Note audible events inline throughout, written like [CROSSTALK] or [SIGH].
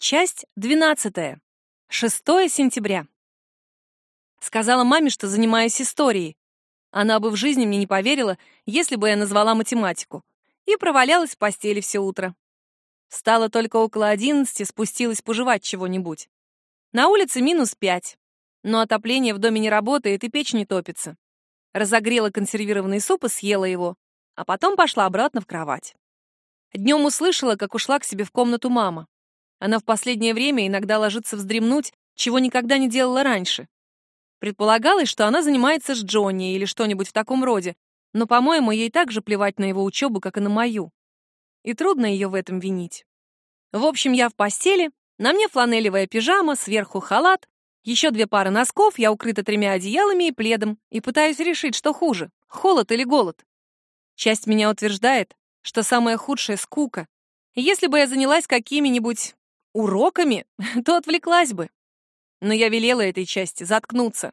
Часть 12. 6 сентября. Сказала маме, что занимаюсь историей. Она бы в жизни мне не поверила, если бы я назвала математику. И провалялась в постели все утро. Встала только около одиннадцати, спустилась пожевать чего-нибудь. На улице минус пять, но отопление в доме не работает и печь не топится. Разогрела консервированный суп и съела его, а потом пошла обратно в кровать. Днем услышала, как ушла к себе в комнату мама. Она в последнее время иногда ложится вздремнуть, чего никогда не делала раньше. Предполагалось, что она занимается с Джонни или что-нибудь в таком роде, но, по-моему, ей так же плевать на его учебу, как и на мою. И трудно ее в этом винить. В общем, я в постели, на мне фланелевая пижама, сверху халат, еще две пары носков, я укрыта тремя одеялами и пледом, и пытаюсь решить, что хуже — холод или голод. Часть меня утверждает, что самое худшее — скука. Если бы я занялась какими-нибудь уроками, [LAUGHS] то отвлеклась бы. Но я велела этой части заткнуться.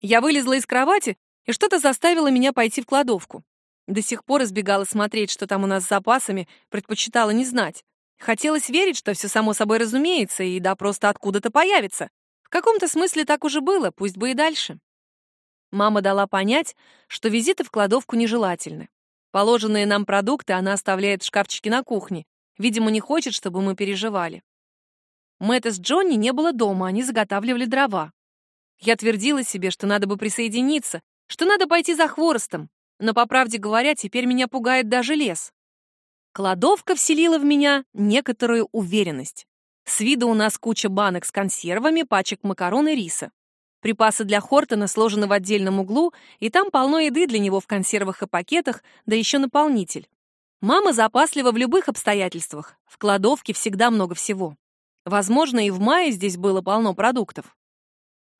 Я вылезла из кровати, и что-то заставило меня пойти в кладовку. До сих пор избегала смотреть, что там у нас с запасами, предпочитала не знать. Хотелось верить, что все само собой разумеется, и да просто откуда-то появится. В каком-то смысле так уже было, пусть бы и дальше. Мама дала понять, что визиты в кладовку нежелательны. Положенные нам продукты она оставляет в шкафчике на кухне. Видимо, не хочет, чтобы мы переживали. Мэтта с Джонни не было дома, они заготавливали дрова. Я твердила себе, что надо бы присоединиться, что надо пойти за хворостом, но, по правде говоря, теперь меня пугает даже лес. Кладовка вселила в меня некоторую уверенность. С виду у нас куча банок с консервами, пачек макарон и риса. Припасы для Хортона сложены в отдельном углу, и там полно еды для него в консервах и пакетах, да еще наполнитель. Мама запаслива в любых обстоятельствах. В кладовке всегда много всего. Возможно, и в мае здесь было полно продуктов.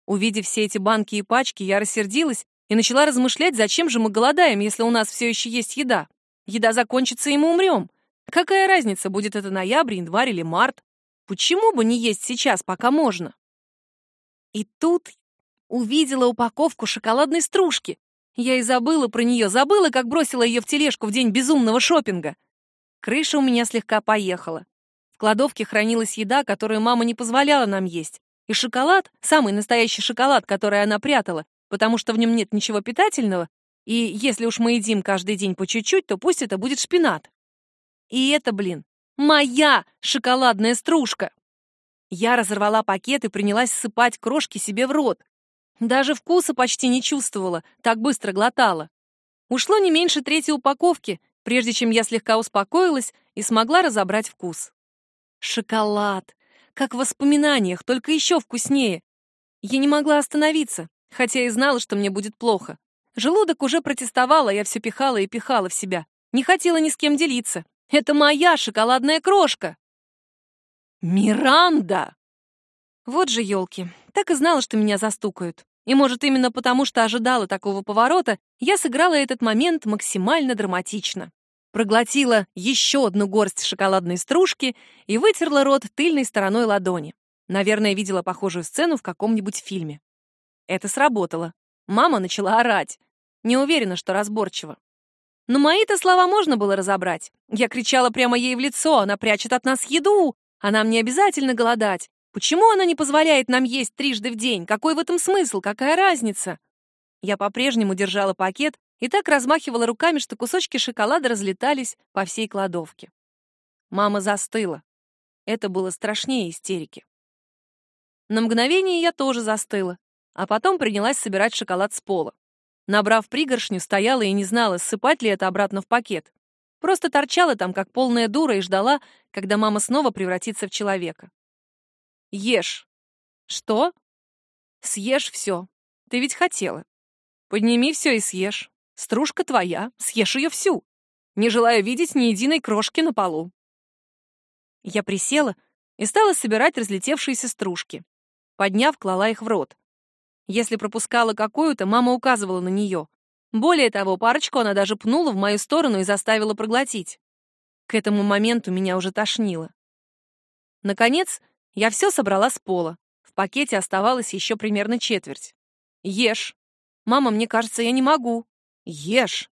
Увидев все эти банки и пачки, я рассердилась и начала размышлять, зачем же мы голодаем, если у нас все еще есть еда. Еда закончится, и мы умрем. Какая разница, будет это ноябрь, январь или март? Почему бы не есть сейчас, пока можно? И тут увидела упаковку шоколадной стружки. Я и забыла про нее, забыла, как бросила ее в тележку в день безумного шопинга. Крыша у меня слегка поехала кладовке хранилась еда, которую мама не позволяла нам есть. И шоколад, самый настоящий шоколад, который она прятала, потому что в нем нет ничего питательного, и если уж мы едим каждый день по чуть-чуть, то пусть это будет шпинат. И это, блин, моя шоколадная стружка. Я разорвала пакет и принялась ссыпать крошки себе в рот. Даже вкуса почти не чувствовала, так быстро глотала. Ушло не меньше третьей упаковки, прежде чем я слегка успокоилась и смогла разобрать вкус. Шоколад! Как в воспоминаниях, только еще вкуснее. Я не могла остановиться, хотя и знала, что мне будет плохо. Желудок уже протестовал, а я все пихала и пихала в себя. Не хотела ни с кем делиться. Это моя шоколадная крошка. Миранда! Вот же елки. Так и знала, что меня застукают. И, может, именно потому, что ожидала такого поворота, я сыграла этот момент максимально драматично проглотила еще одну горсть шоколадной стружки и вытерла рот тыльной стороной ладони. Наверное, видела похожую сцену в каком-нибудь фильме. Это сработало. Мама начала орать. Не уверена, что разборчиво. Но мои-то слова можно было разобрать. Я кричала прямо ей в лицо, она прячет от нас еду, а нам не обязательно голодать. Почему она не позволяет нам есть трижды в день? Какой в этом смысл? Какая разница? Я по-прежнему держала пакет, и так размахивала руками, что кусочки шоколада разлетались по всей кладовке. Мама застыла. Это было страшнее истерики. На мгновение я тоже застыла, а потом принялась собирать шоколад с пола. Набрав пригоршню, стояла и не знала, ссыпать ли это обратно в пакет. Просто торчала там, как полная дура, и ждала, когда мама снова превратится в человека. «Ешь». «Что?» «Съешь все. Ты ведь хотела. Подними все и съешь. Стружка твоя, съешь ее всю. Не желаю видеть ни единой крошки на полу. Я присела и стала собирать разлетевшиеся стружки. Подняв, клала их в рот. Если пропускала какую-то, мама указывала на нее. Более того, парочку она даже пнула в мою сторону и заставила проглотить. К этому моменту меня уже тошнило. Наконец, я все собрала с пола. В пакете оставалось еще примерно четверть. «Ешь!» «Мама, мне кажется, я не могу», Ешь!»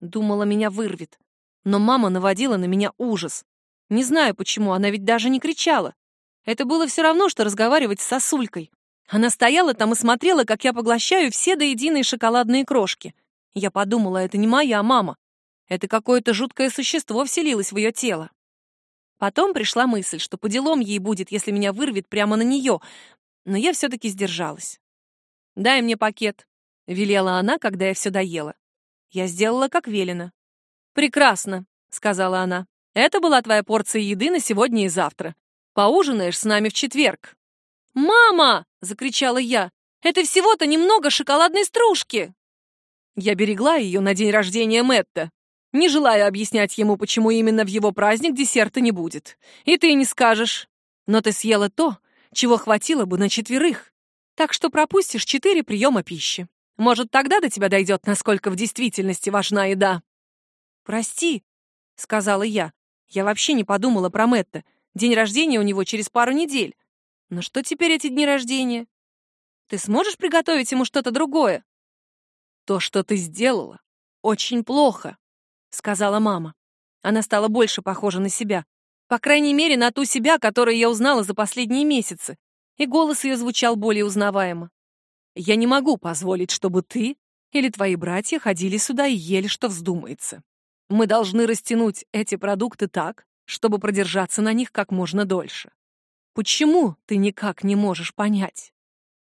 Думала, меня вырвет. Но мама наводила на меня ужас. Не знаю почему, она ведь даже не кричала. Это было все равно, что разговаривать с сосулькой. Она стояла там и смотрела, как я поглощаю все до единой шоколадные крошки. Я подумала, это не моя мама. Это какое-то жуткое существо вселилось в ее тело. Потом пришла мысль, что по делам ей будет, если меня вырвет прямо на нее, но я все-таки сдержалась. «Дай мне пакет», — велела она, когда я все доела. Я сделала, как велено. «Прекрасно», — сказала она. «Это была твоя порция еды на сегодня и завтра. Поужинаешь с нами в четверг». «Мама!» — закричала я. «Это всего-то немного шоколадной стружки!» Я берегла ее на день рождения Мэтта, не желая объяснять ему, почему именно в его праздник десерта не будет. И ты не скажешь. Но ты съела то, чего хватило бы на четверых. Так что пропустишь четыре приема пищи. Может, тогда до тебя дойдет, насколько в действительности важна еда. «Прости», — сказала я. Я вообще не подумала про Мэтта. День рождения у него через пару недель. Но что теперь эти дни рождения? Ты сможешь приготовить ему что-то другое? То, что ты сделала, очень плохо, сказала мама. Она стала больше похожа на себя. По крайней мере, на ту себя, которую я узнала за последние месяцы. И голос ее звучал более узнаваемо. Я не могу позволить, чтобы ты или твои братья ходили сюда и ели, что вздумается. Мы должны растянуть эти продукты так, чтобы продержаться на них как можно дольше. Почему ты никак не можешь понять?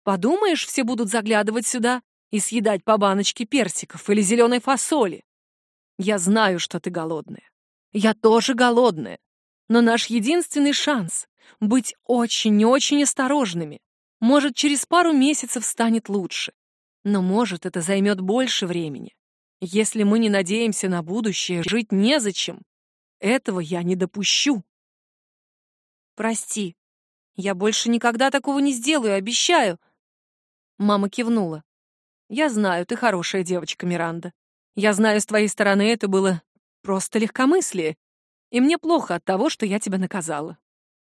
Подумаешь, все будут заглядывать сюда и съедать по баночке персиков или зеленой фасоли. Я знаю, что ты голодная. Я тоже голодная. Но наш единственный шанс — быть очень-очень осторожными. Может, через пару месяцев станет лучше. Но, может, это займет больше времени. Если мы не надеемся на будущее, жить незачем. Этого я не допущу. Прости, я больше никогда такого не сделаю, обещаю. Мама кивнула. Я знаю, ты хорошая девочка, Миранда. Я знаю, с твоей стороны это было просто легкомыслие, и мне плохо от того, что я тебя наказала.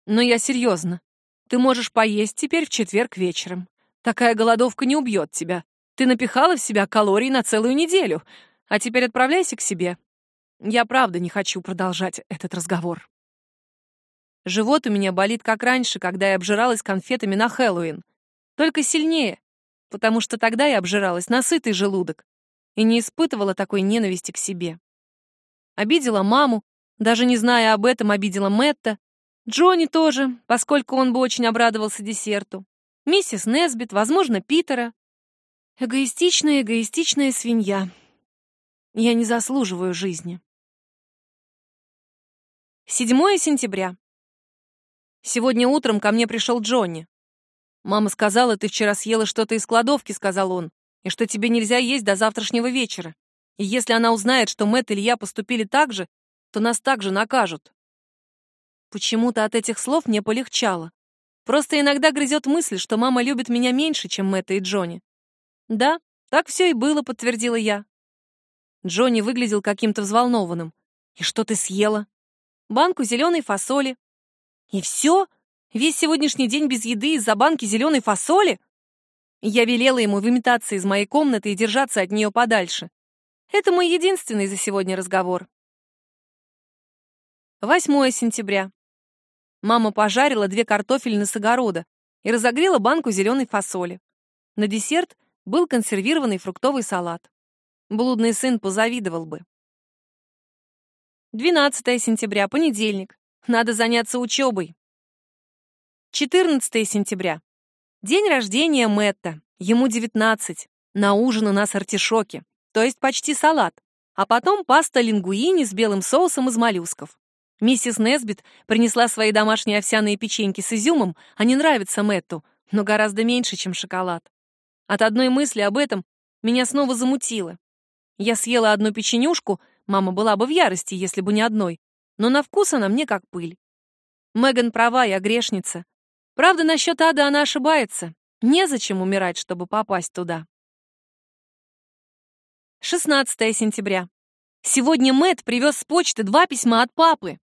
Но я серьезно. Ты можешь поесть теперь в четверг вечером. Такая голодовка не убьет тебя. Ты напихала в себя калорий на целую неделю. А теперь отправляйся к себе. Я правда не хочу продолжать этот разговор. Живот у меня болит, как раньше, когда я обжиралась конфетами на Хэллоуин. Только сильнее, потому что тогда я обжиралась на сытый желудок и не испытывала такой ненависти к себе. Обидела маму, даже не зная об этом, обидела Мэтта. Джонни тоже, поскольку он бы очень обрадовался десерту. Миссис Несбит, возможно, Питера. Эгоистичная, эгоистичная свинья. Я не заслуживаю жизни. 7 сентября. Сегодня утром ко мне пришел Джонни. «Мама сказала, ты вчера съела что-то из кладовки», — сказал он, «и что тебе нельзя есть до завтрашнего вечера. И если она узнает, что Мэтт или я поступили так же, то нас также накажут». Почему-то от этих слов мне полегчало. Просто иногда грызет мысль, что мама любит меня меньше, чем Мэтта и Джонни. «Да, так все и было», — подтвердила я. Джонни выглядел каким-то взволнованным. «И что ты съела?» «Банку зеленой фасоли», и все? Весь сегодняшний день без еды из-за банки зеленой фасоли? Я велела ему выметаться из моей комнаты и держаться от нее подальше. Это мой единственный за сегодня разговор. 8 сентября. Мама пожарила две картофелины с огорода и разогрела банку зеленой фасоли. На десерт был консервированный фруктовый салат. Блудный сын позавидовал бы. 12 сентября, понедельник. Надо заняться учебой. 14 сентября. День рождения Мэтта. Ему 19. На ужин у нас артишоки, то есть почти салат. А потом паста лингуини с белым соусом из моллюсков. Миссис Несбит принесла свои домашние овсяные печеньки с изюмом, они нравятся Мэтту, но гораздо меньше, чем шоколад. От одной мысли об этом меня снова замутило. Я съела одну печенюшку, мама была бы в ярости, если бы не одной, но на вкус она мне как пыль. Меган права, я грешница. Правда, насчет ада она ошибается. Незачем умирать, чтобы попасть туда. 16 сентября. Сегодня Мэт привез с почты два письма от папы.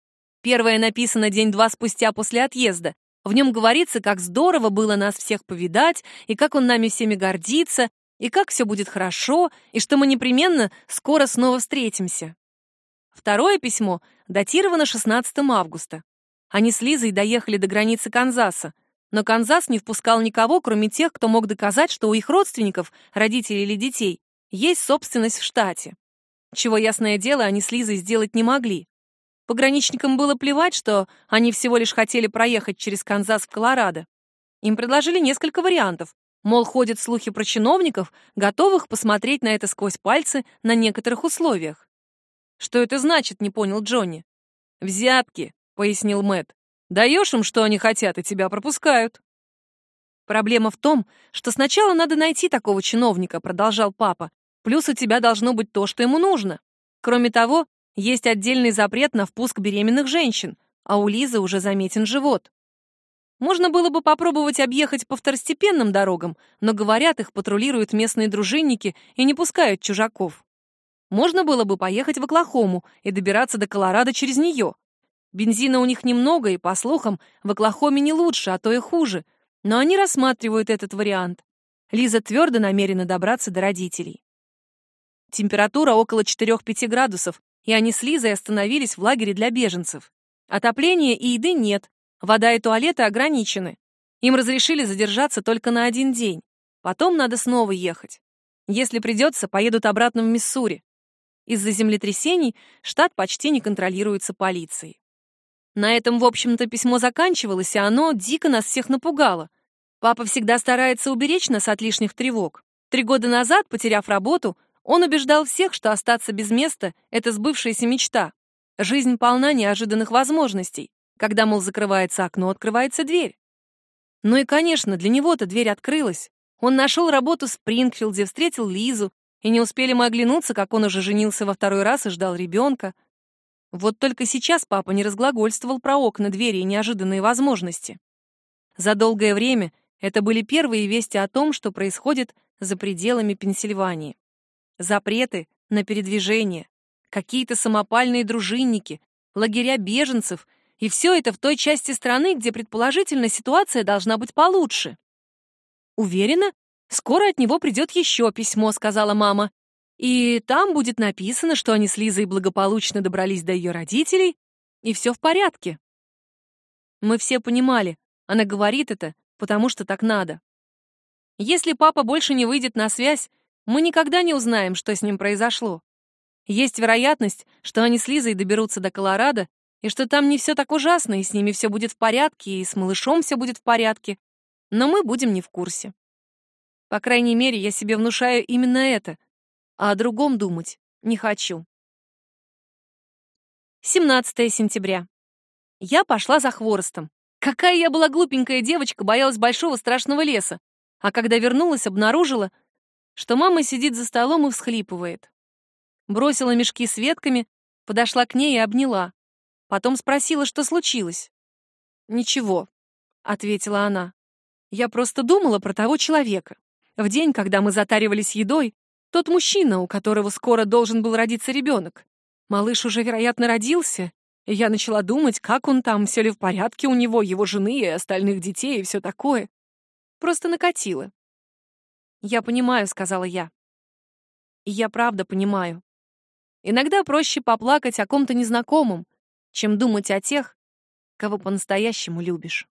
Первое написано день-два спустя после отъезда. В нем говорится, как здорово было нас всех повидать, и как он нами всеми гордится, и как все будет хорошо, и что мы непременно скоро снова встретимся. Второе письмо датировано 16 августа. Они с Лизой доехали до границы Канзаса, но Канзас не впускал никого, кроме тех, кто мог доказать, что у их родственников, родителей или детей, есть собственность в штате. Чего, ясное дело, они с Лизой сделать не могли. Пограничникам было плевать, что они всего лишь хотели проехать через Канзас в Колорадо. Им предложили несколько вариантов. Мол, ходят слухи про чиновников, готовых посмотреть на это сквозь пальцы на некоторых условиях. «Что это значит?» — не понял Джонни. «Взятки», — пояснил Мэтт. «Даешь им, что они хотят, и тебя пропускают». «Проблема в том, что сначала надо найти такого чиновника», — продолжал папа. «Плюс у тебя должно быть то, что ему нужно. Кроме того, есть отдельный запрет на впуск беременных женщин, а у Лизы уже заметен живот. Можно было бы попробовать объехать по второстепенным дорогам, но, говорят, их патрулируют местные дружинники и не пускают чужаков. Можно было бы поехать в Оклахому и добираться до Колорадо через нее. Бензина у них немного, и, по слухам, в Оклахоме не лучше, а то и хуже. Но они рассматривают этот вариант. Лиза твердо намерена добраться до родителей. Температура около 4-5 градусов, и они с Лизой остановились в лагере для беженцев. Отопления и еды нет, вода и туалеты ограничены. Им разрешили задержаться только на один день. Потом надо снова ехать. Если придется, поедут обратно в Миссури. Из-за землетрясений штат почти не контролируется полицией. На этом, в общем-то, письмо заканчивалось, и оно дико нас всех напугало. Папа всегда старается уберечь нас от лишних тревог. Три года назад, потеряв работу, он убеждал всех, что остаться без места — это сбывшаяся мечта. Жизнь полна неожиданных возможностей. Когда, мол, закрывается окно, открывается дверь. Ну и, конечно, для него-то дверь открылась. Он нашел работу в Спрингфилде, встретил Лизу, и не успели мы оглянуться, как он уже женился во второй раз и ждал ребенка. Вот только сейчас папа не разглагольствовал про окна, двери и неожиданные возможности. За долгое время это были первые вести о том, что происходит за пределами Пенсильвании. Запреты на передвижение, какие-то самопальные дружинники, лагеря беженцев, и все это в той части страны, где предположительно ситуация должна быть получше. Уверена, Скоро от него придет еще письмо, сказала мама. И там будет написано, что они с Лизой благополучно добрались до ее родителей, и все в порядке. Мы все понимали, она говорит это, потому что так надо. Если папа больше не выйдет на связь, мы никогда не узнаем, что с ним произошло. Есть вероятность, что они с Лизой доберутся до Колорадо, и что там не все так ужасно, и с ними все будет в порядке, и с малышом все будет в порядке, но мы будем не в курсе. По крайней мере, я себе внушаю именно это, а о другом думать не хочу. 17 сентября. Я пошла за хворостом. Какая я была глупенькая девочка, боялась большого страшного леса. А когда вернулась, обнаружила, что мама сидит за столом и всхлипывает. Бросила мешки с ветками, подошла к ней и обняла. Потом спросила, что случилось. «Ничего», — ответила она. «Я просто думала про того человека. В день, когда мы затаривались едой, тот мужчина, у которого скоро должен был родиться ребенок. Малыш уже, вероятно, родился, и я начала думать, как он там, все ли в порядке у него, его жены и остальных детей и все такое. Просто накатило. «Я понимаю», — сказала я. И я правда понимаю. Иногда проще поплакать о ком-то незнакомом, чем думать о тех, кого по-настоящему любишь.